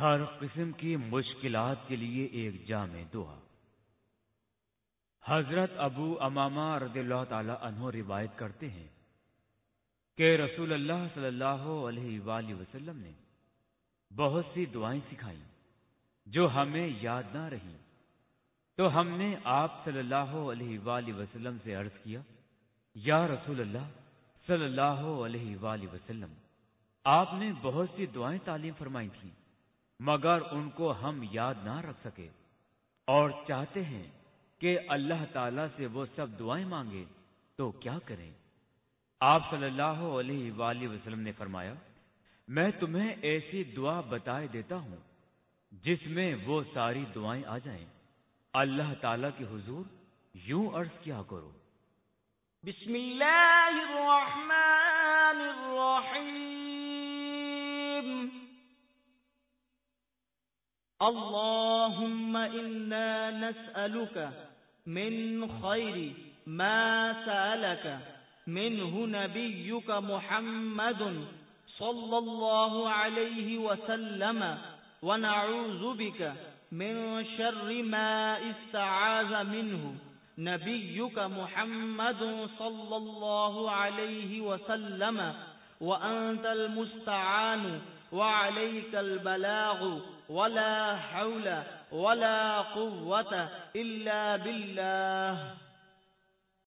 ہر قسم کی مشکلات کے لیے ایک جامع دعا۔ حضرت ابو اماما رضی اللہ تعالی عنہ روایت کرتے ہیں کہ رسول اللہ صلی اللہ علیہ وآلہ وسلم نے بہت سی دعائیں سکھائی جو ہمیں یاد نہ رہی تو ہم نے آپ صلی اللہ علیہ وآلہ وسلم سے عرض کیا، یا رسول اللہ صلی اللہ علیہ وآلہ وسلم، آپ نے بہت سی دعائیں تعلیم فرمائی تھیں۔ مگر ان کو ہم یاد نہ رکھ سکے۔ اور چاہتے ہیں کہ اللہ تعالی سے وہ سب دعائیں مانگے، تو کیا کریں؟ آپ صلی اللہ علیہ وآلہ وسلم نے فرمایا، میں تمہیں ایسی دعا بتائے دیتا ہوں جس میں وہ ساری دعائیں آ جائیں۔ اللہ تعالی کی حضور، یوں عرض کیا کرو۔ بسم اللہ اللهم إنا نسألك من خير ما سألك منه نبيك محمد صلى الله عليه وسلم ونعوذ بك من شر ما استعاذ منه نبيك محمد صلى الله عليه وسلم وأنت المستعان وعليك البلاغ ولا حول ولا قوة إلا بالله.